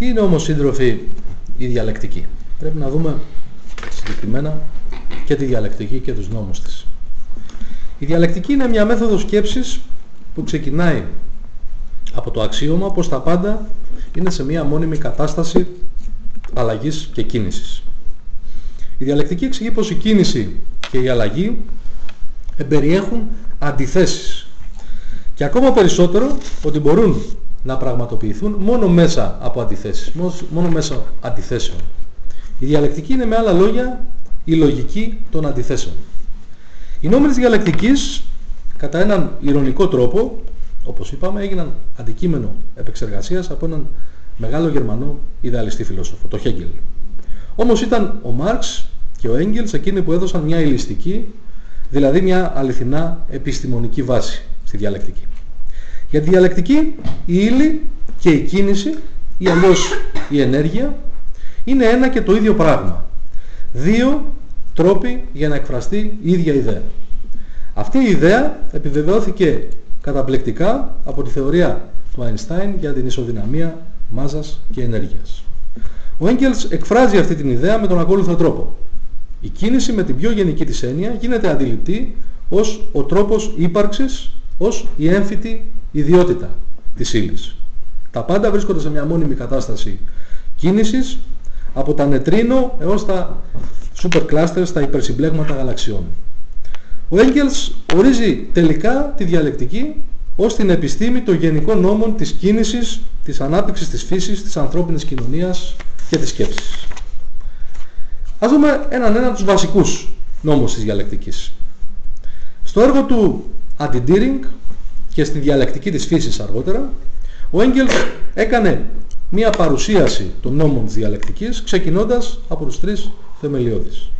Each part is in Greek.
Τι είναι όμως σύντροφοι η διαλεκτική; Πρέπει να δούμε συγκεκριμένα και τη διαλεκτική και τους νόμους της. Η διαλεκτική είναι μια μέθοδος σκέψης που ξεκινάει από το αξίωμα πως τα πάντα είναι σε μια μόνιμη κατάσταση αλλαγής και κίνησης. Η διαλεκτική εξηγεί πως η κίνηση και η αλλαγή εμπεριέχουν αντιθέσεις και ακόμα περισσότερο ότι μπορούν να πραγματοποιηθούν μόνο μέσα από αντιθέσεις, μόνο μέσα αντιθέσεων. Η διαλεκτική είναι με άλλα λόγια η λογική των αντιθέσεων. Οι νόμοι της διαλεκτικής κατά έναν ηρωνικό τρόπο, όπως είπαμε, έγιναν αντικείμενο επεξεργασίας από έναν μεγάλο Γερμανό ιδεαλιστή φιλόσοφο, το Χέγγελ. Όμως ήταν ο Μάρξ και ο Έγγελς εκείνοι που έδωσαν μια ηλιστική, δηλαδή μια αληθινά επιστημονική βάση στη διαλεκτική. Για τη διαλεκτική η ύλη και η κίνηση ή αλλιώς η ενέργεια είναι ένα και το ίδιο πράγμα. Δύο τρόποι για να εκφραστεί η ίδια ιδέα. Αυτή η ιδέα επιβεβαιώθηκε καταπληκτικά από τη θεωρία του Αϊνστάιν για την ισοδυναμία μάζας και ενέργειας. Ο Έγκελς εκφράζει αυτή την ιδέα με τον ακόλουθο τρόπο. Η κίνηση με την πιο γενική της έννοια γίνεται αντιληπτή ως ο τρόπος ύπαρξης, ως η έμφυτη ιδιότητα της ύλης. Τα πάντα βρίσκονται σε μια μόνιμη κατάσταση κίνησης από τα νετρίνο έως τα super clusters, τα υπερσυμπλέγματα γαλαξιών. Ο Έγκελς ορίζει τελικά τη διαλεκτική ως την επιστήμη των γενικών νόμων της κίνησης, της ανάπτυξης της φύσης, της ανθρώπινης κοινωνίας και της σκέψης. Ας δούμε έναν έναν τους βασικούς νόμους της διαλεκτικής. Στο έργο του Anti-Deering και στη διαλεκτική της φύσης αργότερα, ο Έγκελς έκανε μία παρουσίαση των νόμων της διαλεκτικής ξεκινώντας από τους τρεις θεμελιώδεις.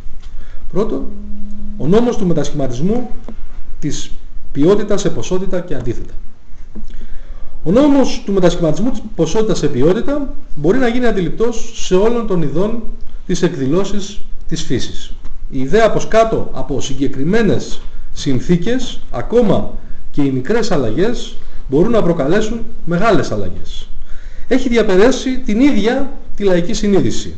Πρώτον, ο νόμος του μετασχηματισμού της ποιότητας σε ποσότητα και αντίθετα. Ο νόμος του μετασχηματισμού της ποσότητας σε ποιότητα μπορεί να γίνει αντιληπτός σε όλων των ειδών της εκδηλώσεις της φύσης. Η ιδέα πως κάτω από συγκεκριμένες συνθήκες, ακόμα και οι μικρές αλλαγές μπορούν να προκαλέσουν μεγάλες αλλαγές. Έχει διαπερέσει την ίδια τη λαϊκή συνείδηση.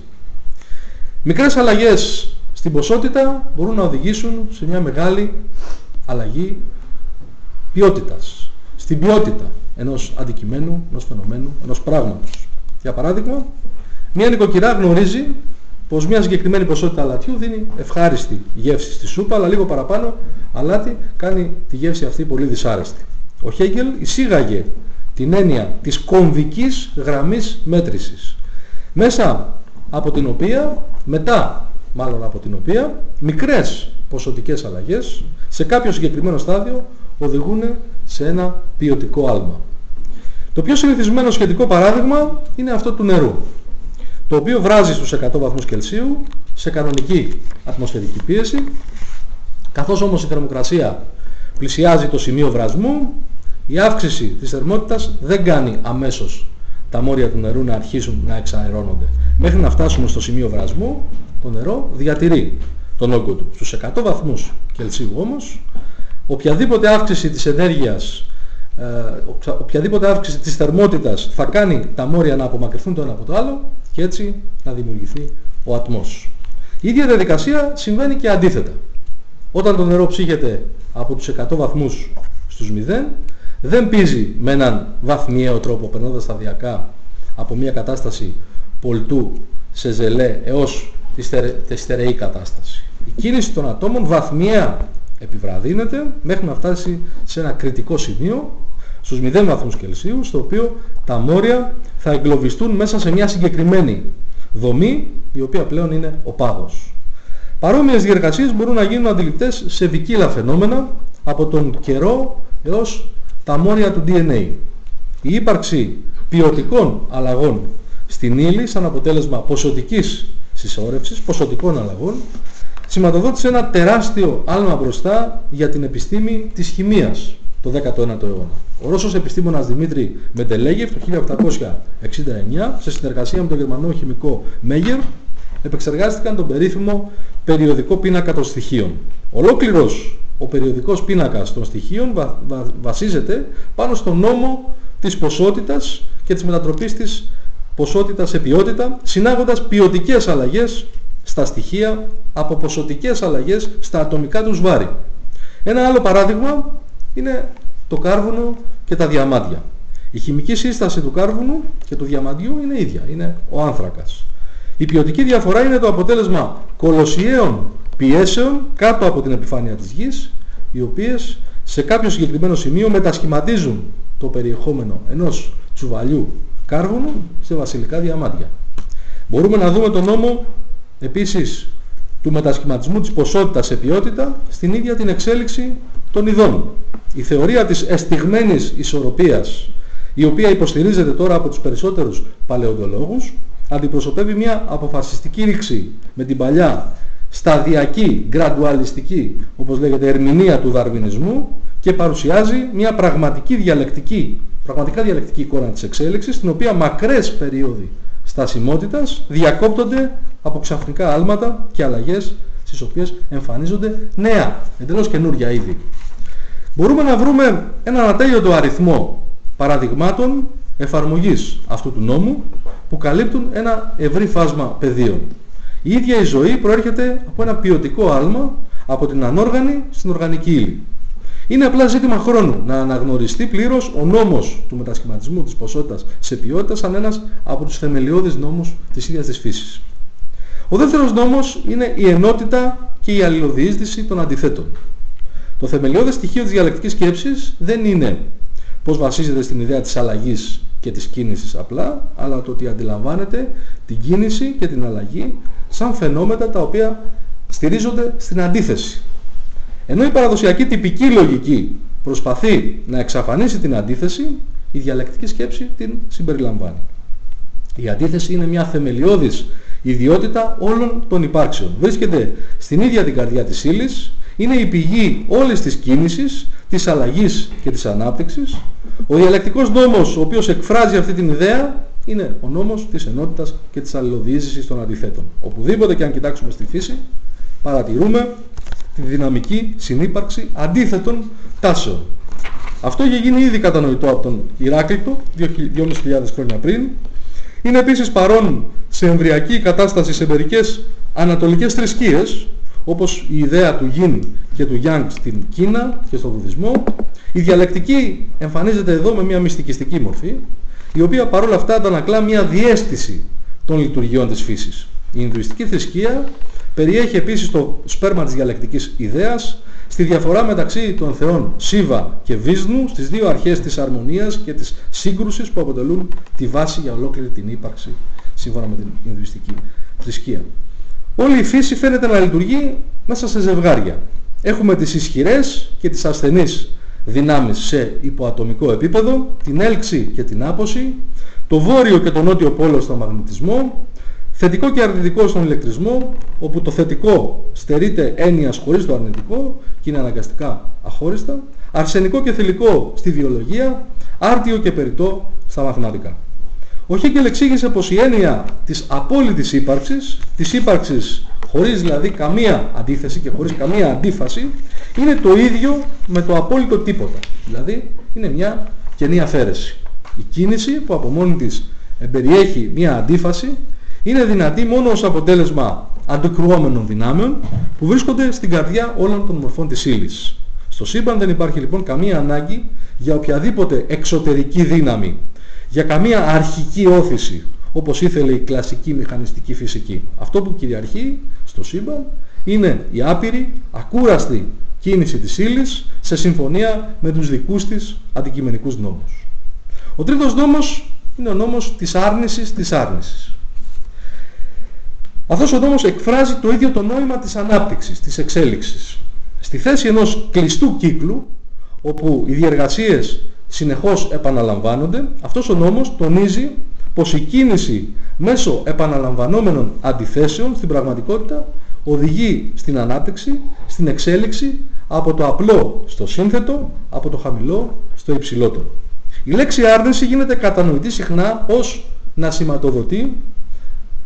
Μικρές αλλαγές στην ποσότητα μπορούν να οδηγήσουν σε μια μεγάλη αλλαγή ποιότητας. Στην ποιότητα ενός αντικειμένου, ενός φαινομένου, ενός πράγματος. Για παράδειγμα, μια νοικοκυρά γνωρίζει πως μια συγκεκριμένη ποσότητα αλατιού δίνει ευχάριστη γεύση στη σούπα, αλλά λίγο παραπάνω αλάτι κάνει τη γεύση αυτή πολύ δυσάρεστη. Ο Χέγκελ εισήγαγε την έννοια της κομβικής γραμμής μέτρησης, μέσα από την οποία, μετά μάλλον από την οποία, μικρές ποσοτικές αλλαγές σε κάποιο συγκεκριμένο στάδιο οδηγούν σε ένα ποιοτικό άλμα. Το πιο συνηθισμένο σχετικό παράδειγμα είναι αυτό του νερού το οποίο βράζει στους 100 βαθμούς Κελσίου σε κανονική ατμοσφαιρική πίεση καθώς όμως η θερμοκρασία πλησιάζει το σημείο βρασμού η αύξηση της θερμότητας δεν κάνει αμέσως τα μόρια του νερού να αρχίσουν να εξαερώνονται. Μέχρι να φτάσουμε στο σημείο βρασμού το νερό διατηρεί τον όγκο του. Στους 100 βαθμούς Κελσίου όμως οποιαδήποτε αύξηση της ενέργειας ε, οποιαδήποτε αύξηση της θερμότητας θα κάνει τα μόρια να απομακρυνθούν το ένα από το άλλο και έτσι να δημιουργηθεί ο ατμός. Η ίδια διαδικασία συμβαίνει και αντίθετα. Όταν το νερό ψύχεται από τους 100 βαθμούς στους 0, δεν πίζει με έναν βαθμιαίο τρόπο, περνώντας σταδιακά από μια κατάσταση πολτού σε ζελέ έως τη στερεή κατάσταση. Η κίνηση των ατόμων βαθμιαία επιβραδύνεται μέχρι να φτάσει σε ένα κριτικό σημείο στους 0 βαθμούς Κελσίου, στο οποίο τα μόρια θα εγκλωβιστούν μέσα σε μια συγκεκριμένη δομή, η οποία πλέον είναι ο πάγος. Παρόμοιες διεργασίες μπορούν να γίνουν αντιληπτές σε ποικίλα φαινόμενα, από τον καιρό έως τα μόρια του DNA. Η ύπαρξη ποιοτικών αλλαγών στην ύλη σαν αποτέλεσμα ποσοτικής συσσόρευσης, ποσοτικών αλλαγών, σηματοδότησε ένα τεράστιο άλμα μπροστά για την επιστήμη της χημίας το 19ο αιώνα. Ο Ρώσος επιστήμονας Δημήτρη Μεντελέγεφ το 1869 σε συνεργασία με τον Γερμανό χημικό Μέγερ επεξεργάστηκαν τον περίφημο περιοδικό πίνακα των στοιχείων. Ολόκληρος ο περιοδικός πίνακας των στοιχείων βασίζεται πάνω στον νόμο της ποσότητας και της μετατροπής της ποσότητας σε ποιότητα, συνάγοντας ποιοτικές αλλαγές στα στοιχεία από ποσοτικές αλλαγές στα ατομικά τους βάρη. Ένα άλλο παράδειγμα είναι το κάρβουνο και τα διαμάντια. Η χημική σύσταση του κάρβουνου και του διαμαντιού είναι ίδια, είναι ο άνθρακας. Η ποιοτική διαφορά είναι το αποτέλεσμα κολοσιαίων πιέσεων κάτω από την επιφάνεια της γης, οι οποίες σε κάποιο συγκεκριμένο σημείο μετασχηματίζουν το περιεχόμενο ενός τσουβαλιού κάρβουνου σε βασιλικά διαμάντια. Μπορούμε να δούμε τον νόμο επίσης του μετασχηματισμού της ποσότητας σε ποιότητα στην ίδια την εξέλιξη των ειδών. Η θεωρία της εστιγμένης ισορροπίας, η οποία υποστηρίζεται τώρα από τους περισσότερους παλαιοντολόγους, αντιπροσωπεύει μια αποφασιστική ρήξη με την παλιά σταδιακή, γκραντουαλιστική, όπως λέγεται, ερμηνεία του δαρβινισμού και παρουσιάζει μια πραγματική διαλεκτική, πραγματικά διαλεκτική εικόνα της εξέλιξης, στην οποία μακρές περίοδοι στασιμότητας διακόπτονται από ξαφνικά άλματα και αλλαγές στις οποίες εμφανίζονται νέα, εντελώς καινούργια είδη. Μπορούμε να βρούμε έναν ατέλειωτο αριθμό παραδειγμάτων εφαρμογής αυτού του νόμου που καλύπτουν ένα ευρύ φάσμα πεδίων. Η ίδια η ζωή προέρχεται από ένα ποιοτικό άλμα από την ανόργανη στην οργανική ύλη. Είναι απλά ζήτημα χρόνου να αναγνωριστεί πλήρως ο νόμος του μετασχηματισμού της ποσότητας σε ποιότητα σαν ένας από τους θεμελιώδεις νόμους της ίδιας της φύσης. Ο δεύτερος νόμος είναι η ενότητα και η αλληλοδιείσδυση των αντιθέτων. Το θεμελιώδες στοιχείο της διαλεκτικής σκέψης δεν είναι πώς βασίζεται στην ιδέα της αλλαγής και της κίνησης απλά, αλλά το ότι αντιλαμβάνεται την κίνηση και την αλλαγή σαν φαινόμενα τα οποία στηρίζονται στην αντίθεση. Ενώ η παραδοσιακή τυπική λογική προσπαθεί να εξαφανίσει την αντίθεση, η διαλεκτική σκέψη την συμπεριλαμβάνει. Η αντίθεση είναι μια θεμελιώδης ιδιότητα όλων των υπάρξεων. Βρίσκεται στην ίδια την καρδιά της ύλης, είναι η πηγή όλης της κίνησης, της αλλαγής και της ανάπτυξης. Ο διαλεκτικός νόμος, ο οποίος εκφράζει αυτή την ιδέα, είναι ο νόμος της ενότητας και της αλληλοδιείσδυσης των αντιθέτων. Οπουδήποτε και αν κοιτάξουμε στη φύση, παρατηρούμε τη δυναμική συνύπαρξη αντίθετων τάσεων. Αυτό είχε γίνει ήδη κατανοητό από τον Ηράκλειτο 2.500 χρόνια πριν. Είναι επίσης παρόν σε εμβριακή κατάσταση σε μερικές ανατολικές θρησκείες, όπως η ιδέα του Γιν και του Γιάνγκ στην Κίνα και στον Βουδισμό. Η διαλεκτική εμφανίζεται εδώ με μια μυστικιστική μορφή, η οποία παρόλα αυτά αντανακλά μια διέστηση των λειτουργιών της φύσης. Η Ινδουιστική θρησκεία περιέχει επίσης το σπέρμα της διαλεκτικής ιδέας στη διαφορά μεταξύ των θεών Σίβα και Βίσνου στις δύο αρχές της αρμονίας και της σύγκρουσης που αποτελούν τη βάση για ολόκληρη την ύπαρξη σύμφωνα με την Ινδουιστική θρησκεία. Όλη η φύση φαίνεται να λειτουργεί μέσα σε ζευγάρια. Έχουμε τις ισχυρές και τις ασθενείς δυνάμεις σε υποατομικό επίπεδο, την έλξη και την άποση, το βόρειο και το νότιο πόλο στον μαγνητισμό, θετικό και αρνητικό στον ηλεκτρισμό, όπου το θετικό στερείται έννοιας χωρίς το αρνητικό και είναι αναγκαστικά αχώριστα, αρσενικό και θηλυκό στη βιολογία, άρτιο και περιττό στα μαθηματικά. Ο Χίγκελ εξήγησε πως η έννοια της απόλυτης ύπαρξης, της ύπαρξης χωρίς δηλαδή καμία αντίθεση και χωρίς καμία αντίφαση, είναι το ίδιο με το απόλυτο τίποτα. Δηλαδή είναι μια κενή αφαίρεση. Η κίνηση που από μόνη της περιέχει μια αντίφαση είναι δυνατή μόνο ως αποτέλεσμα αντικρουόμενων δυνάμεων που βρίσκονται στην καρδιά όλων των μορφών της ύλης. Στο σύμπαν δεν υπάρχει λοιπόν καμία ανάγκη για οποιαδήποτε εξωτερική δύναμη, για καμία αρχική όθηση, όπως ήθελε η κλασική μηχανιστική φυσική. Αυτό που κυριαρχεί στο σύμπαν είναι η άπειρη, ακούραστη κίνηση της ύλης σε συμφωνία με τους δικούς της αντικειμενικούς νόμους. Ο τρίτος νόμος είναι ο νόμος της άρνησης της άρνησης. Αυτός ο νόμος εκφράζει το ίδιο το νόημα της ανάπτυξης, της εξέλιξης. Στη θέση ενός κλειστού κύκλου, όπου οι διεργασίες συνεχώς επαναλαμβάνονται, αυτός ο νόμος τονίζει πως η κίνηση μέσω επαναλαμβανόμενων αντιθέσεων στην πραγματικότητα οδηγεί στην ανάπτυξη, στην εξέλιξη από το απλό στο σύνθετο, από το χαμηλό στο υψηλότερο. Η λέξη άρνηση γίνεται κατανοητή συχνά ως να σηματοδοτεί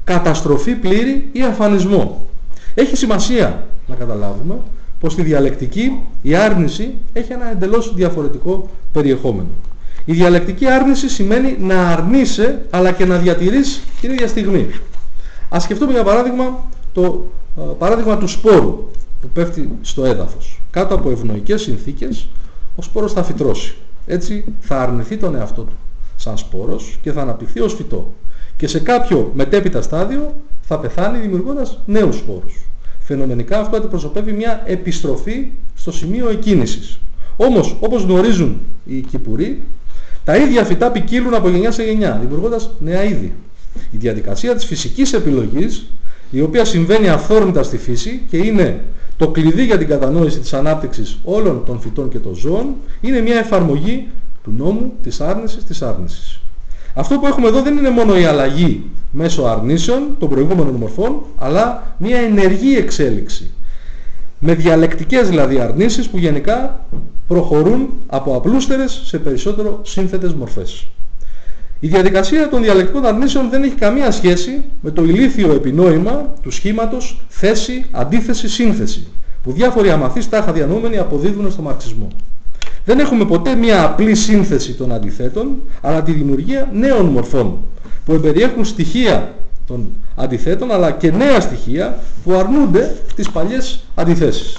καταστροφή πλήρη ή αφανισμό. Έχει σημασία να καταλάβουμε πως στη διαλεκτική η αρνηση έχει ένα εντελώς διαφορετικό περιεχόμενο. Η διαλεκτική άρνηση σημαίνει να αρνείσαι αλλά και να διατηρείς την ίδια στιγμή. Ας σκεφτούμε για παράδειγμα το ε, παράδειγμα του σπόρου που πέφτει στο έδαφος. Κάτω από ευνοϊκές συνθήκες ο σπόρος θα φυτρώσει. Έτσι θα αρνηθεί τον εαυτό του σαν σπόρος και θα αναπτυχθεί ως φυτό. Και σε κάποιο μετέπειτα στάδιο θα πεθάνει δημιουργώντας νέους σπόρους. Φαινομενικά αυτό αντιπροσωπεύει μια επιστροφή στο σημείο εκκίνησης. Όμως, όπως γνωρίζουν οι Κυπουροί, τα ίδια φυτά ποικίλουν από γενιά σε γενιά, δημιουργώντας νέα είδη. Η διαδικασία της φυσικής επιλογής, η οποία συμβαίνει αυθόρμητα στη φύση και είναι το κλειδί για την κατανόηση της ανάπτυξης όλων των φυτών και των ζώων, είναι μια εφαρμογή του νόμου της άρνησης της άρνησης. Αυτό που έχουμε εδώ δεν είναι μόνο η αλλαγή μέσω αρνήσεων των προηγούμενων μορφών, αλλά μια ενεργή εξέλιξη. Με διαλεκτικές δηλαδή αρνήσεις που γενικά προχωρούν από απλούστερες σε περισσότερο σύνθετες μορφές. Η διαδικασία των διαλεκτικών αρνήσεων δεν έχει καμία σχέση με το ηλίθιο επινόημα του σχήματος θέση, αντίθεση, σύνθεση, που διάφοροι αμαθείς τάχα διανοούμενοι αποδίδουν στο μαρξισμό. Δεν έχουμε ποτέ μια απλή σύνθεση των αντιθέτων, αλλά τη δημιουργία νέων μορφών, που εμπεριέχουν στοιχεία των αντιθέτων, αλλά και νέα στοιχεία που αρνούνται τις παλιές αντιθέσεις.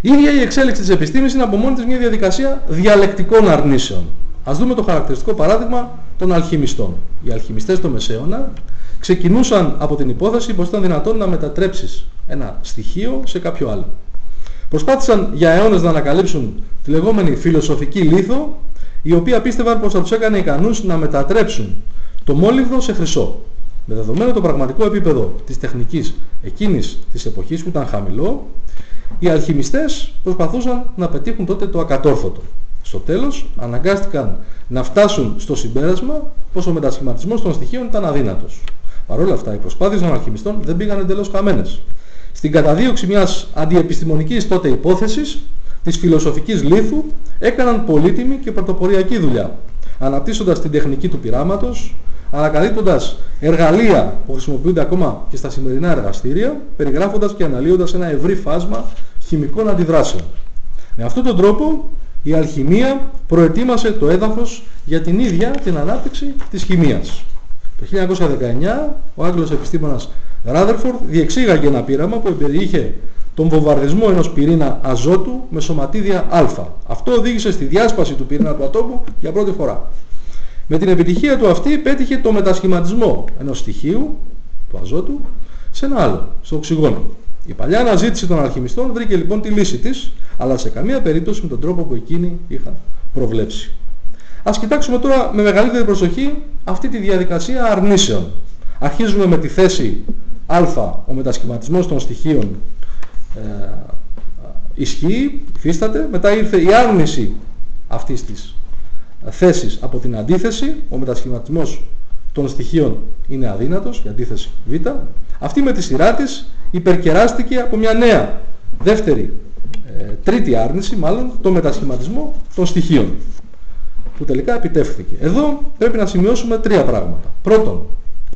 Η ίδια η εξέλιξη της επιστήμης είναι από μόνη της μια διαδικασία διαλεκτικών αρνήσεων. Ας δούμε το χαρακτηριστικό παράδειγμα των αλχημιστών. Οι αλχημιστές του Μεσαίωνα ξεκινούσαν από την υπόθεση πως ήταν δυνατόν να μετατρέψεις ένα στοιχείο σε κάποιο άλλο. Προσπάθησαν για αιώνες να ανακαλύψουν τη λεγόμενη φιλοσοφική λίθο, η οποία πίστευαν πως θα τους έκανε ικανούς να μετατρέψουν το μόλιβδο σε χρυσό. Με δεδομένο το πραγματικό επίπεδο της τεχνικής εκείνης της εποχής που ήταν χαμηλό, οι αλχημιστές προσπαθούσαν να πετύχουν τότε το ακατόρθωτο. Στο τέλος αναγκάστηκαν να φτάσουν στο συμπέρασμα πως ο μετασχηματισμός των στοιχείων ήταν αδύνατος. Παρ' όλα αυτά οι προσπάθειες των αλχημιστών δεν πήγαν εντελώς χαμένες στην καταδίωξη μιας αντιεπιστημονικής τότε υπόθεσης της φιλοσοφικής λίθου έκαναν πολύτιμη και πρωτοποριακή δουλειά αναπτύσσοντας την τεχνική του πειράματος ανακαλύπτοντας εργαλεία που χρησιμοποιούνται ακόμα και στα σημερινά εργαστήρια περιγράφοντας και αναλύοντας ένα ευρύ φάσμα χημικών αντιδράσεων. Με αυτόν τον τρόπο η αλχημία προετοίμασε το έδαφος για την ίδια την ανάπτυξη της χημίας. Το 1919 ο Άγγλος επιστήμονας Ράδερφορντ διεξήγαγε ένα πείραμα που περιείχε τον βομβαρδισμό ενός πυρήνα αζότου με σωματίδια α. Αυτό οδήγησε στη διάσπαση του πυρήνα του ατόμου για πρώτη φορά. Με την επιτυχία του αυτή πέτυχε το μετασχηματισμό ενός στοιχείου, του αζότου, σε ένα άλλο, στο οξυγόνο. Η παλιά αναζήτηση των αλχημιστών βρήκε λοιπόν τη λύση της, αλλά σε καμία περίπτωση με τον τρόπο που εκείνοι είχαν προβλέψει. Ας κοιτάξουμε τώρα με μεγαλύτερη προσοχή αυτή τη διαδικασία αρνήσεων. Αρχίζουμε με τη θέση α, ο μετασχηματισμός των στοιχείων ε, ισχύει, υφίσταται. Μετά ήρθε η άρνηση αυτής της θέσης από την αντίθεση. Ο μετασχηματισμός των στοιχείων είναι αδύνατος, η αντίθεση β. Αυτή με τη σειρά της υπερκεράστηκε από μια νέα, δεύτερη, ε, τρίτη άρνηση μάλλον, το μετασχηματισμό των στοιχείων που τελικά επιτεύχθηκε. Εδώ πρέπει να σημειώσουμε τρία πράγματα. Πρώτον,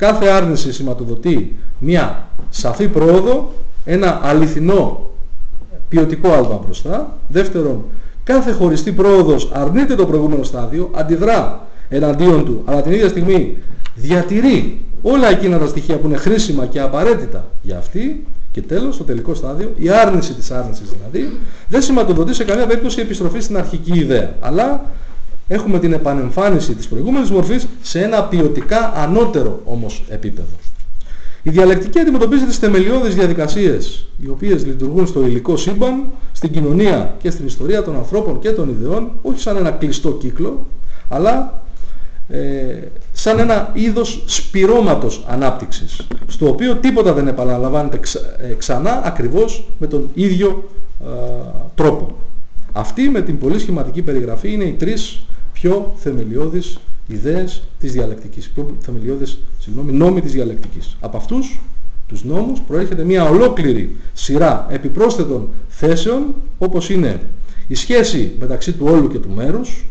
κάθε άρνηση σηματοδοτεί μια σαφή πρόοδο, ένα αληθινό ποιοτικό άλμα μπροστά. Δεύτερον, κάθε χωριστή πρόοδος αρνείται το προηγούμενο στάδιο, αντιδρά εναντίον του, αλλά την ίδια στιγμή διατηρεί όλα εκείνα τα στοιχεία που είναι χρήσιμα και απαραίτητα για αυτή και τέλος, στο τελικό στάδιο, η άρνηση της άρνησης δηλαδή, δεν σηματοδοτεί σε καμία περίπτωση επιστροφή στην αρχική ιδέα, αλλά έχουμε την επανεμφάνιση της προηγούμενης μορφής σε ένα ποιοτικά ανώτερο όμως επίπεδο. Η διαλεκτική αντιμετωπίζει τις θεμελιώδεις διαδικασίες οι οποίες λειτουργούν στο υλικό σύμπαν, στην κοινωνία και στην ιστορία των ανθρώπων και των ιδεών, όχι σαν ένα κλειστό κύκλο, αλλά ε, σαν ένα είδος σπυρώματος ανάπτυξης, στο οποίο τίποτα δεν επαναλαμβάνεται ε, ξανά ακριβώς με τον ίδιο ε, τρόπο. Αυτή με την πολύ σχηματική περιγραφή είναι οι τρεις πιο θεμελιώδεις ιδέες της διαλεκτικής, πιο θεμελιώδεις συγγνώμη, νόμοι της διαλεκτικής. Από αυτούς τους νόμους προέρχεται μια ολόκληρη σειρά επιπρόσθετων θέσεων όπως είναι η σχέση μεταξύ του όλου και του μέρους,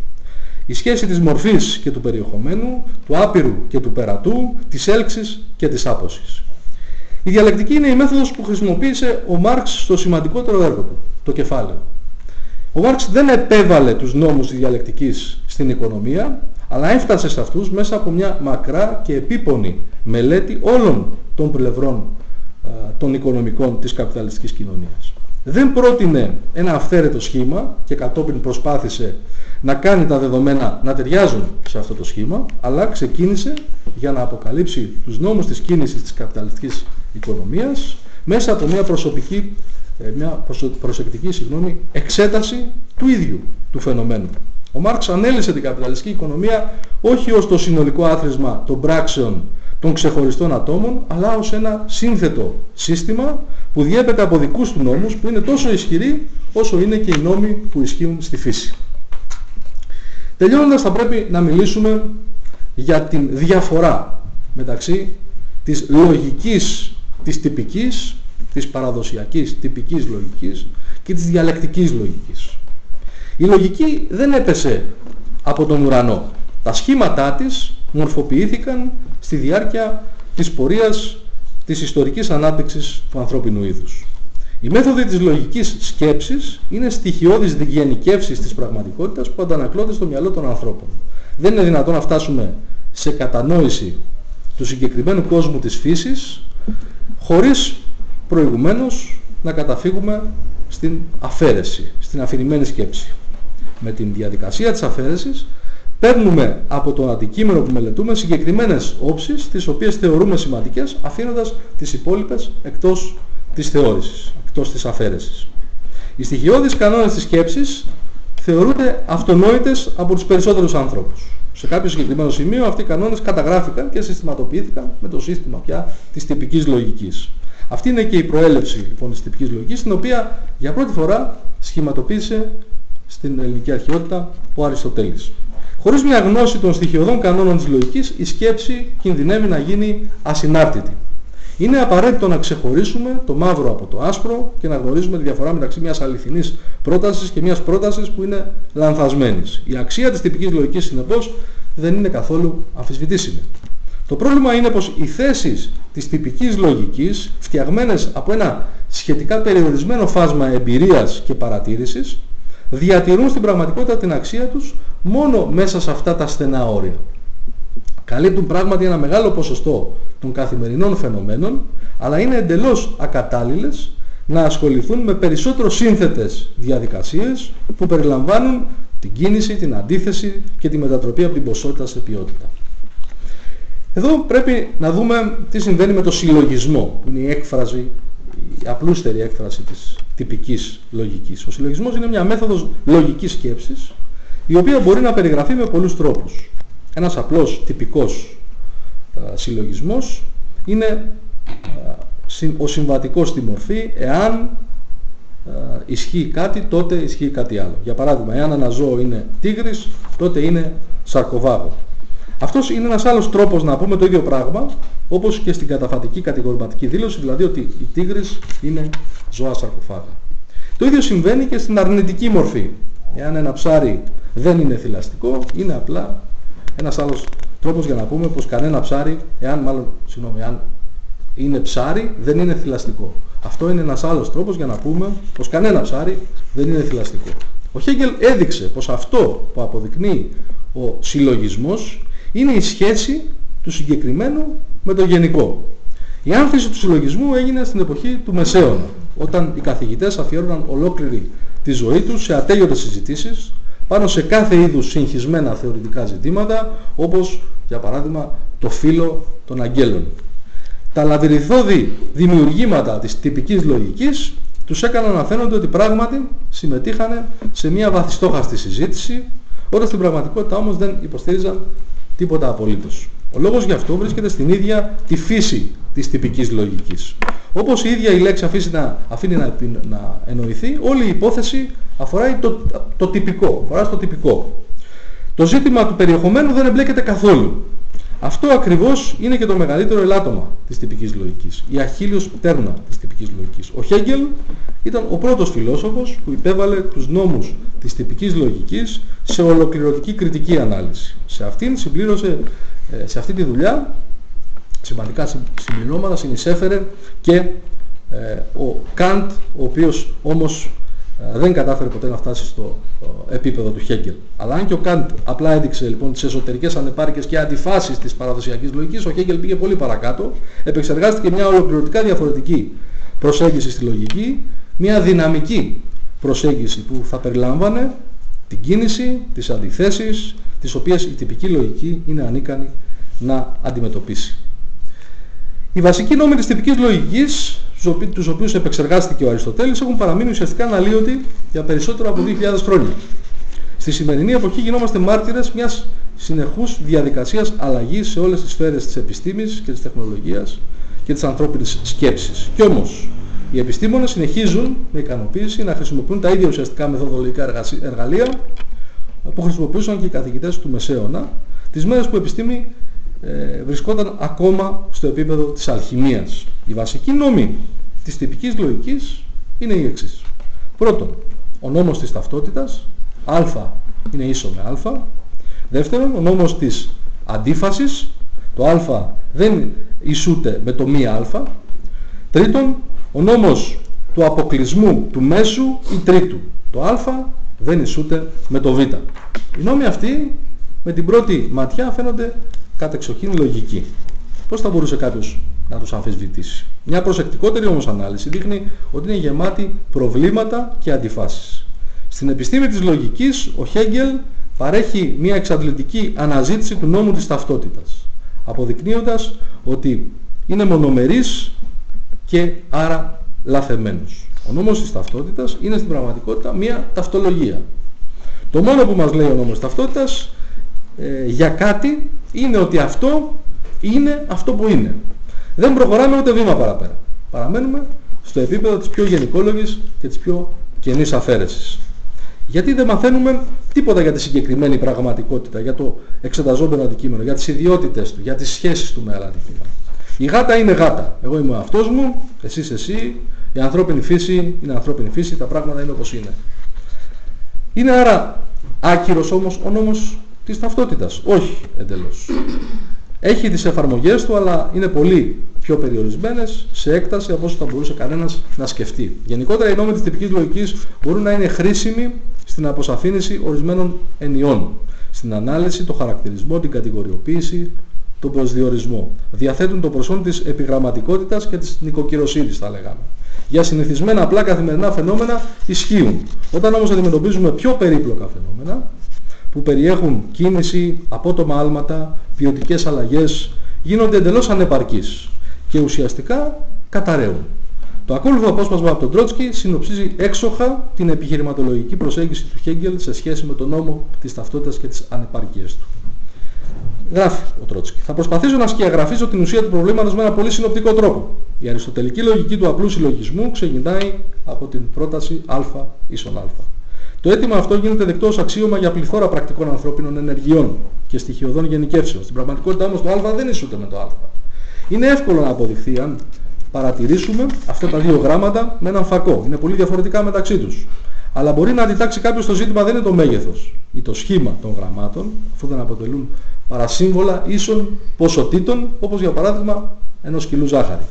η σχέση της μορφής και του περιεχομένου, του άπειρου και του περατού, της έλξης και της άποσης. Η διαλεκτική είναι η μέθοδος που χρησιμοποίησε ο Μάρξ στο σημαντικότερο έργο του, το κεφάλαιο. Ο Μάρξ δεν επέβαλε τους νόμους της διαλεκτικής στην οικονομία, αλλά έφτασε σε αυτούς μέσα από μια μακρά και επίπονη μελέτη όλων των πλευρών των οικονομικών της καπιταλιστικής κοινωνίας. Δεν πρότεινε ένα αυθαίρετο σχήμα και κατόπιν προσπάθησε να κάνει τα δεδομένα να ταιριάζουν σε αυτό το σχήμα, αλλά ξεκίνησε για να αποκαλύψει τους νόμους της κίνησης της καπιταλιστικής οικονομίας μέσα από μια προσωπική, ε, μια προσεκτική συγγνώμη, εξέταση του ίδιου του φαινομένου. Ο Μάρξ ανέλησε την καπιταλιστική οικονομία όχι ως το συνολικό άθροισμα των πράξεων των ξεχωριστών ατόμων, αλλά ως ένα σύνθετο σύστημα που διέπεται από δικούς του νόμους που είναι τόσο ισχυροί όσο είναι και οι νόμοι που ισχύουν στη φύση. Τελειώνοντας θα πρέπει να μιλήσουμε για την διαφορά μεταξύ της λογικής, της τυπικής, της παραδοσιακής τυπικής λογικής και της διαλεκτικής λογικής. Η λογική δεν έπεσε από τον ουρανό. Τα σχήματά της μορφοποιήθηκαν στη διάρκεια της πορείας της ιστορικής ανάπτυξης του ανθρώπινου είδους. Η μέθοδοι της λογικής σκέψης είναι στοιχειώδης γενικεύσεις της πραγματικότητας που αντανακλώνται στο μυαλό των ανθρώπων. Δεν είναι δυνατόν να φτάσουμε σε κατανόηση του συγκεκριμένου κόσμου της φύσης χωρίς προηγουμένως να καταφύγουμε στην αφαίρεση, στην αφηρημένη σκέψη. Με την διαδικασία της αφαίρεσης παίρνουμε από το αντικείμενο που μελετούμε συγκεκριμένες όψεις τις οποίες θεωρούμε σημαντικές αφήνοντας τις υπόλοιπες εκτός της θεώρησης, εκτός της αφαίρεσης. Οι στοιχειώδεις κανόνες της σκέψης θεωρούνται αυτονόητες από τους περισσότερους ανθρώπους. Σε κάποιο συγκεκριμένο σημείο αυτοί οι κανόνες καταγράφηκαν και συστηματοποιήθηκαν με το σύστημα πια της τυπικής λογικής. Αυτή είναι και η προέλευση λοιπόν της τυπικής λογικής, την οποία για πρώτη φορά σχηματοποίησε στην ελληνική αρχαιότητα ο Αριστοτέλης. Χωρίς μια γνώση των στοιχειωδών κανόνων της λογικής, η σκέψη κινδυνεύει να γίνει ασυνάρτητη. Είναι απαραίτητο να ξεχωρίσουμε το μαύρο από το άσπρο και να γνωρίζουμε τη διαφορά μεταξύ μιας αληθινής πρότασης και μιας πρότασης που είναι λανθασμένης. Η αξία της τυπικής λογικής συνεπώς δεν είναι καθόλου αμφισβητήσιμη. Το πρόβλημα είναι πως οι θέσεις της τυπικής λογικής, φτιαγμένες από ένα σχετικά περιορισμένο φάσμα εμπειρίας και παρατήρησης, διατηρούν στην πραγματικότητα την αξία τους μόνο μέσα σε αυτά τα στενά όρια. Καλύπτουν πράγματι ένα μεγάλο ποσοστό των καθημερινών φαινομένων, αλλά είναι εντελώς ακατάλληλες να ασχοληθούν με περισσότερο σύνθετες διαδικασίες που περιλαμβάνουν την κίνηση, την αντίθεση και τη μετατροπή από την ποσότητα σε ποιότητα. Εδώ πρέπει να δούμε τι συμβαίνει με το συλλογισμό, που είναι η έκφραση, η απλούστερη έκφραση της τυπικής λογικής. Ο συλλογισμός είναι μια μέθοδος λογικής σκέψης, η οποία μπορεί να περιγραφεί με πολλούς τρόπους. Ένας απλός τυπικός συλλογισμός είναι ο συμβατικός στη μορφή εάν ισχύει κάτι τότε ισχύει κάτι άλλο. Για παράδειγμα, εάν ένα ζώο είναι τίγρης τότε είναι σαρκοβάγο. Αυτός είναι ένας άλλος τρόπος να πούμε το ίδιο πράγμα όπως και στην καταφατική κατηγορηματική δήλωση, δηλαδή ότι η τίγρης είναι ζωά σαρκοφάγα. Το ίδιο συμβαίνει και στην αρνητική μορφή. Εάν ένα ψάρι δεν είναι θηλαστικό, είναι απλά ένας άλλος τρόπος για να πούμε πως κανένα ψάρι, εάν μάλλον, συγγνώμη, εάν είναι ψάρι, δεν είναι θηλαστικό. Αυτό είναι ένας άλλος τρόπος για να πούμε πως κανένα ψάρι δεν είναι θηλαστικό. Ο Χέγκελ έδειξε πως αυτό που αποδεικνύει ο συλλογισμός είναι η σχέση του συγκεκριμένου με το γενικό. Η άνθηση του συλλογισμού έγινε στην εποχή του Μεσαίωνα, όταν οι καθηγητές αφιέρωναν ολόκληρη τη ζωή τους σε ατέλειωτες συζητήσεις πάνω σε κάθε είδους συγχυσμένα θεωρητικά ζητήματα, όπως για παράδειγμα το φύλλο των αγγέλων. Τα λαβυριθώδη δημιουργήματα της τυπικής λογικής τους έκαναν να φαίνονται ότι πράγματι συμμετείχαν σε μια βαθιστόχαστη συζήτηση, όταν στην πραγματικότητα όμως δεν υποστήριζαν τίποτα απολύτως. Ο λόγος γι' αυτό βρίσκεται στην ίδια τη φύση της τυπικής λογικής. Όπως η ίδια η λέξη αφήσει να, αφήνει να, να εννοηθεί, όλη η υπόθεση αφορά το, το τυπικό, αφορά στο τυπικό. Το ζήτημα του περιεχομένου δεν εμπλέκεται καθόλου. Αυτό ακριβώς είναι και το μεγαλύτερο ελάττωμα της τυπικής λογικής. Η αχίλιος πτέρνα της τυπικής λογικής. Ο Χέγκελ ήταν ο πρώτος φιλόσοφος που υπέβαλε τους νόμους της τυπικής λογικής σε ολοκληρωτική κριτική ανάλυση. Σε αυτήν συμπλήρωσε, ε, σε αυτή τη δουλειά, σημαντικά συμπληρώματα συνεισέφερε και ε, ο Καντ, ο οποίος όμως ε, δεν κατάφερε ποτέ να φτάσει στο ε, επίπεδο του Χέγκελ. Αλλά αν και ο Καντ απλά έδειξε λοιπόν τις εσωτερικές ανεπάρκειες και αντιφάσεις της παραδοσιακής λογικής, ο Χέγκελ πήγε πολύ παρακάτω, επεξεργάστηκε μια ολοκληρωτικά διαφορετική προσέγγιση στη λογική, μια δυναμική προσέγγιση που θα περιλάμβανε την κίνηση, τις αντιθέσεις, τις οποίες η τυπική λογική είναι ανίκανη να αντιμετωπίσει. Οι βασικοί νόμοι της τυπικής λογικής, τους οποίους επεξεργάστηκε ο Αριστοτέλης, έχουν παραμείνει ουσιαστικά αναλύωτοι για περισσότερο από 2.000 χρόνια. Στη σημερινή εποχή γινόμαστε μάρτυρες μιας συνεχούς διαδικασίας αλλαγής σε όλες τις σφαίρες της επιστήμης και της τεχνολογίας και της ανθρώπινης σκέψης. Κι όμως, οι επιστήμονες συνεχίζουν με ικανοποίηση να χρησιμοποιούν τα ίδια ουσιαστικά μεθοδολογικά εργαλεία που χρησιμοποιούσαν και οι καθηγητές του Μεσαίωνα τις μέρες που η επιστήμη ε, βρισκόταν ακόμα στο επίπεδο της αλχημίας. Η βασική νόμη της τυπικής λογικής είναι η εξής. Πρώτον, ο νόμος της ταυτότητας, α είναι ίσο με α. Δεύτερον, ο νόμος της αντίφασης, το α δεν ισούται με το μη α. Τρίτον, ο νόμος του αποκλεισμού του μέσου ή τρίτου, το α δεν ισούται με το β. Οι νόμοι αυτοί με την πρώτη ματιά φαίνονται κατεξοχήν λογικοί. Πώς θα μπορούσε κάποιος να τους αμφισβητήσει. Μια προσεκτικότερη όμως ανάλυση δείχνει ότι είναι γεμάτη προβλήματα και αντιφάσεις. Στην επιστήμη της λογικής ο Χέγγελ παρέχει μια εξαντλητική αναζήτηση του νόμου της ταυτότητας, αποδεικνύοντας ότι είναι μονομερής και άρα λαθεμένος. Ο νόμος της ταυτότητας είναι στην πραγματικότητα μια ταυτολογία. Το μόνο που μας λέει ο νόμος της ταυτότητας ε, για κάτι είναι ότι αυτό είναι αυτό που είναι. Δεν προχωράμε ούτε βήμα παραπέρα. Παραμένουμε στο επίπεδο της πιο γενικόλογης και της πιο κενής αφαίρεσης. Γιατί δεν μαθαίνουμε τίποτα για τη συγκεκριμένη πραγματικότητα, για το εξεταζόμενο αντικείμενο, για τις ιδιότητες του, για τις σχέσεις του με άλλα αντικείμενα. Η γάτα είναι γάτα. Εγώ είμαι ο αυτός μου, εσείς εσύ, η ανθρώπινη φύση είναι ανθρώπινη φύση, τα πράγματα είναι όπως είναι. Είναι άρα άκυρος όμως ο νόμος της ταυτότητας. Όχι εντελώς. Έχει τις εφαρμογές του, αλλά είναι πολύ πιο περιορισμένες σε έκταση από όσο θα μπορούσε κανένας να σκεφτεί. Γενικότερα οι νόμοι της τυπικής λογικής μπορούν να είναι χρήσιμοι στην αποσαφήνιση ορισμένων ενιών, στην ανάλυση, το χαρακτηρισμό, την κατηγοριοποίηση, τον προσδιορισμό. Διαθέτουν το προσόν της επιγραμματικότητας και της νοικοκυροσύνης θα λέγαμε. Για συνηθισμένα απλά καθημερινά φαινόμενα ισχύουν. Όταν όμως αντιμετωπίζουμε πιο περίπλοκα φαινόμενα, που περιέχουν κίνηση, απότομα άλματα, ποιοτικές αλλαγές, γίνονται εντελώς ανεπαρκείς και ουσιαστικά καταραίουν. Το ακόλουθο απόσπασμα από τον Τρότσκι συνοψίζει έξοχα την επιχειρηματολογική προσέγγιση του Χέγγελ σε σχέση με τον νόμο της ταυτότητας και τις ανεπαρκίες του. Γράφει ο Τρότσκι. Θα προσπαθήσω να σκιαγραφίσω την ουσία του προβλήματος με ένα πολύ συνοπτικό τρόπο. Η αριστοτελική λογική του απλού συλλογισμού ξεκινάει από την πρόταση α ίσον α. Το αίτημα αυτό γίνεται δεκτό ως αξίωμα για πληθώρα πρακτικών ανθρώπινων ενεργειών και στοιχειωδών γενικεύσεων. Στην πραγματικότητα όμως το α δεν ισούται με το α. Είναι εύκολο να αποδειχθεί αν παρατηρήσουμε αυτά τα δύο γράμματα με έναν φακό. Είναι πολύ διαφορετικά μεταξύ τους. Αλλά μπορεί να αντιτάξει κάποιος το ζήτημα δεν είναι το μέγεθος ή το σχήμα των γραμμάτων, αφού δεν αποτελούν παρασύμβολα ίσων ποσοτήτων, όπως για παράδειγμα ενός κιλού ζάχαρη.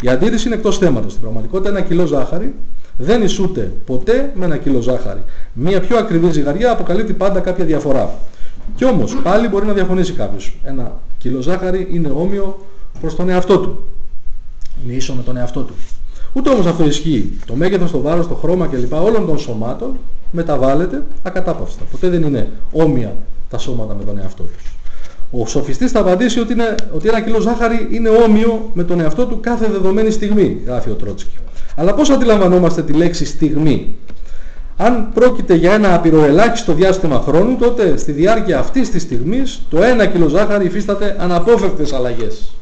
Η αντίρρηση είναι εκτός θέματος. Στην πραγματικότητα ένα κιλό ζάχαρη δεν ισούται ποτέ με ένα κιλό ζάχαρη. Μία πιο ακριβή ζυγαριά αποκαλύπτει πάντα κάποια διαφορά. Κι όμως πάλι μπορεί να διαφωνήσει κάποιος. Ένα κιλό ζάχαρη είναι όμοιο προς τον εαυτό του. Είναι ίσο με τον εαυτό του. Ούτε όμως αυτό ισχύει. Το μέγεθος, το βάρος, το χρώμα κλπ. όλων των σωμάτων μεταβάλλεται ακατάπαυστα. Ποτέ δεν είναι όμοια τα σώματα με τον εαυτό τους. Ο σοφιστής θα απαντήσει ότι, είναι, ότι ένα κιλό ζάχαρη είναι όμοιο με τον εαυτό του κάθε δεδομένη στιγμή, γράφει ο Τρότσκι. Αλλά πώς αντιλαμβανόμαστε τη λέξη στιγμή. Αν πρόκειται για ένα απειροελάχιστο διάστημα χρόνου, τότε στη διάρκεια αυτής της στιγμής το 1 κιλό ζάχαρη υφίσταται αναπόφευκτες αλλαγές.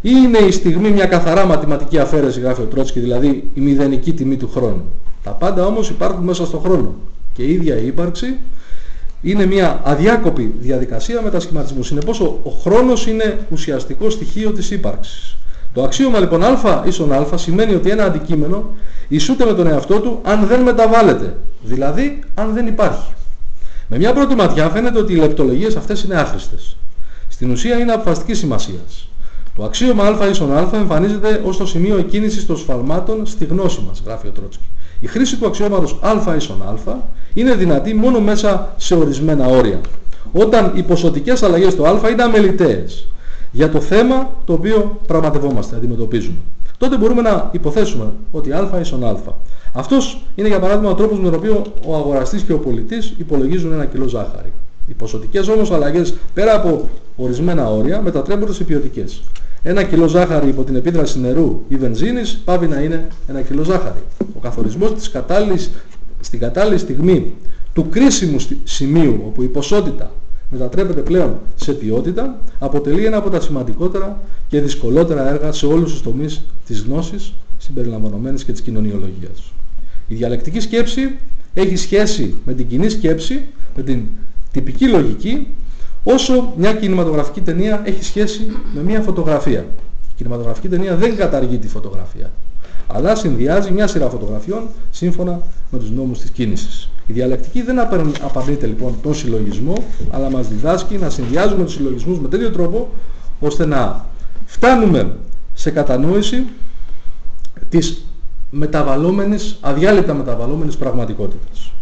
Ή είναι η στιγμή μια καθαρά μαθηματική αφαίρεση, γράφει ο Τρότσκι, δηλαδή η μηδενική τιμή του χρόνου. Τα πάντα όμως υπάρχουν μέσα στον χρόνο. Και η ίδια η ύπαρξη είναι μια αδιάκοπη διαδικασία μετασχηματισμού. Συνεπώς ο, ο χρόνος είναι ουσιαστικό στοιχείο της ύπαρξης. Το αξίωμα λοιπόν α ίσον α σημαίνει ότι ένα αντικείμενο ισούται με τον εαυτό του αν δεν μεταβάλλεται, δηλαδή αν δεν υπάρχει. Με μια πρώτη ματιά φαίνεται ότι οι λεπτολογίες αυτές είναι άχρηστες. Στην ουσία είναι αποφασιστική σημασίας. Το αξίωμα α ίσον α εμφανίζεται ως το σημείο εκκίνησης των σφαλμάτων στη γνώση μας, γράφει ο Τρότσκι. Η χρήση του αξιώματος α ίσον α είναι δυνατή μόνο μέσα σε ορισμένα όρια. Όταν οι ποσοτικές αλλαγές του α είναι αμεληταίες για το θέμα το οποίο πραγματευόμαστε, αντιμετωπίζουμε. Τότε μπορούμε να υποθέσουμε ότι α ίσον α. Αυτός είναι για παράδειγμα ο τρόπος με τον οποίο ο αγοραστής και ο πολιτής υπολογίζουν ένα κιλό ζάχαρη. Οι ποσοτικές όμως αλλαγές πέρα από ορισμένα όρια μετατρέπονται σε ποιοτικές. Ένα κιλό ζάχαρη υπό την επίδραση νερού ή βενζίνης πάβει να είναι ένα κιλό ζάχαρη. Ο καθορισμός της κατάλληλης, στην κατάλληλη στιγμή του κρίσιμου σημείου όπου η ποσότητα μετατρέπεται πλέον σε ποιότητα αποτελεί ένα από τα σημαντικότερα και δυσκολότερα έργα σε όλους τους τομείς της γνώσης συμπεριλαμβανομένης και της κοινωνιολογίας. Η διαλεκτική σκέψη έχει σχέση με την κοινή σκέψη, με την τυπική λογική, όσο μια κινηματογραφική ταινία έχει σχέση με μια φωτογραφία. Η κινηματογραφική ταινία δεν καταργεί τη φωτογραφία, αλλά συνδυάζει μια σειρά φωτογραφιών σύμφωνα με τους νόμους της κίνησης. Η διαλεκτική δεν απαρνείται λοιπόν τον συλλογισμό, αλλά μας διδάσκει να συνδυάζουμε τους συλλογισμούς με τέτοιο τρόπο, ώστε να φτάνουμε σε κατανόηση της μεταβαλλόμενης, αδιάλειπτα μεταβαλλόμενης πραγματικότητας.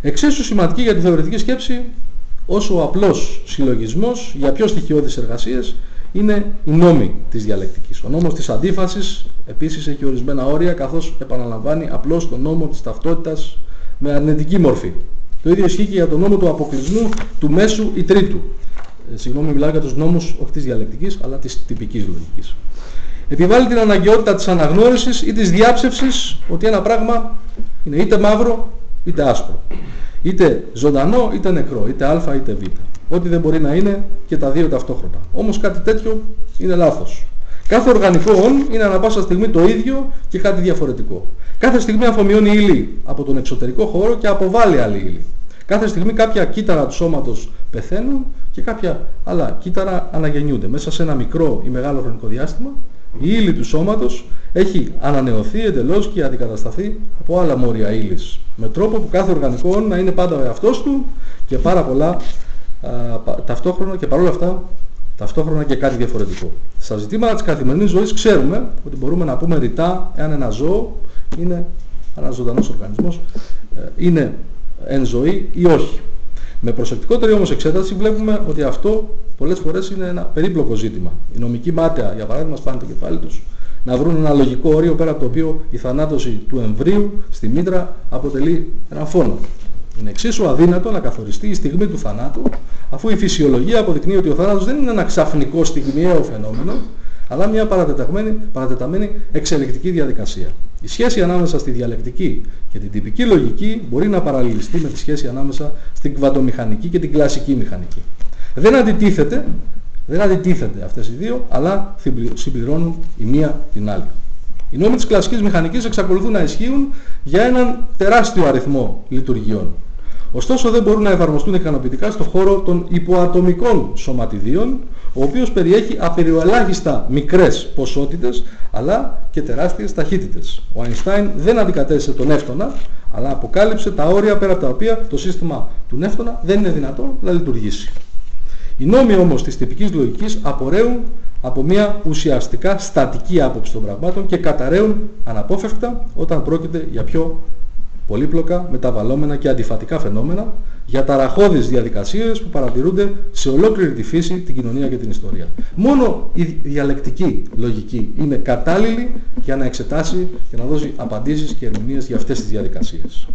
Εξίσου σημαντική για τη θεωρητική σκέψη όσο ο απλός συλλογισμός για πιο στοιχειώδεις εργασίες είναι η νόμη της διαλεκτικής. Ο νόμος της αντίφασης επίσης έχει ορισμένα όρια καθώς επαναλαμβάνει απλώς τον νόμο της ταυτότητας με αρνητική μορφή. Το ίδιο ισχύει και για τον νόμο του αποκλεισμού του μέσου ή τρίτου. Ε, συγγνώμη, μιλάω για τους νόμους όχι της διαλεκτικής αλλά της τυπικής λογικής. Επιβάλλει την αναγκαιότητα της αναγνώρισης ή της διάψευσης ότι ένα πράγμα είναι είτε μαύρο είτε άσπρο. Είτε ζωντανό είτε νεκρό, είτε α είτε β. Ό,τι δεν μπορεί να είναι και τα δύο ταυτόχρονα. Όμως κάτι τέτοιο είναι λάθος. Κάθε οργανικό όν είναι ανα πάσα στιγμή το ίδιο και κάτι διαφορετικό. Κάθε στιγμή αφομοιώνει ύλη από τον εξωτερικό χώρο και αποβάλλει άλλη ύλη. Κάθε στιγμή κάποια κύτταρα του σώματος πεθαίνουν και κάποια άλλα κύτταρα αναγεννιούνται. Μέσα σε ένα μικρό ή μεγάλο χρονικό διάστημα η ύλη του σώματος έχει ανανεωθεί εντελώς και αντικατασταθεί από άλλα μόρια ύλης. Με τρόπο που κάθε οργανικό να είναι πάντα ο εαυτός του και πάρα πολλά α, ταυτόχρονα και παρόλα αυτά ταυτόχρονα και κάτι διαφορετικό. Στα ζητήματα της καθημερινής ζωής ξέρουμε ότι μπορούμε να πούμε ρητά εάν ένα ζώο είναι ένας ζωντανός οργανισμός, ε, είναι εν ζωή ή όχι. Με προσεκτικότερη όμως εξέταση βλέπουμε ότι αυτό πολλές φορές είναι ένα περίπλοκο ζήτημα. Οι νομικοί μάταια, για παράδειγμα, σπάνε το κεφάλι τους να βρουν ένα λογικό όριο πέρα από το οποίο η θανάτωση του εμβρίου στη μήτρα αποτελεί ένα φόνο. Είναι εξίσου αδύνατο να καθοριστεί η στιγμή του θανάτου, αφού η φυσιολογία αποδεικνύει ότι ο θάνατος δεν είναι ένα ξαφνικό στιγμιαίο φαινόμενο, αλλά μια παρατεταμένη, παρατεταμένη εξελικτική διαδικασία. Η σχέση ανάμεσα στη διαλεκτική και την τυπική λογική μπορεί να παραλληλιστεί με τη σχέση ανάμεσα στην κβαντομηχανική και την κλασική μηχανική. Δεν αντιτίθεται, δεν αντιτίθεται αυτές οι δύο, αλλά συμπληρώνουν η μία την άλλη. Οι νόμοι της κλασικής μηχανικής εξακολουθούν να ισχύουν για έναν τεράστιο αριθμό λειτουργιών. Ωστόσο δεν μπορούν να εφαρμοστούν ικανοποιητικά στον χώρο των υποατομικών σωματιδίων, ο οποίος περιέχει απεριοελάχιστα μικρές ποσότητες, αλλά και τεράστιες ταχύτητες. Ο Αϊνστάιν δεν αντικατέστησε τον έφτονα, αλλά αποκάλυψε τα όρια πέρα από τα οποία το σύστημα του νεύτωνα δεν είναι δυνατόν να λειτουργήσει. Οι νόμοι όμως της τυπικής λογικής απορρέουν από μια ουσιαστικά στατική άποψη των πραγμάτων και καταραίουν αναπόφευκτα όταν πρόκειται για πιο πολύπλοκα, μεταβαλλόμενα και αντιφατικά φαινόμενα για ταραχώδεις διαδικασίες που παρατηρούνται σε ολόκληρη τη φύση, την κοινωνία και την ιστορία. Μόνο η διαλεκτική λογική είναι κατάλληλη για να εξετάσει και να δώσει απαντήσεις και ερμηνείες για αυτές τις διαδικασίες.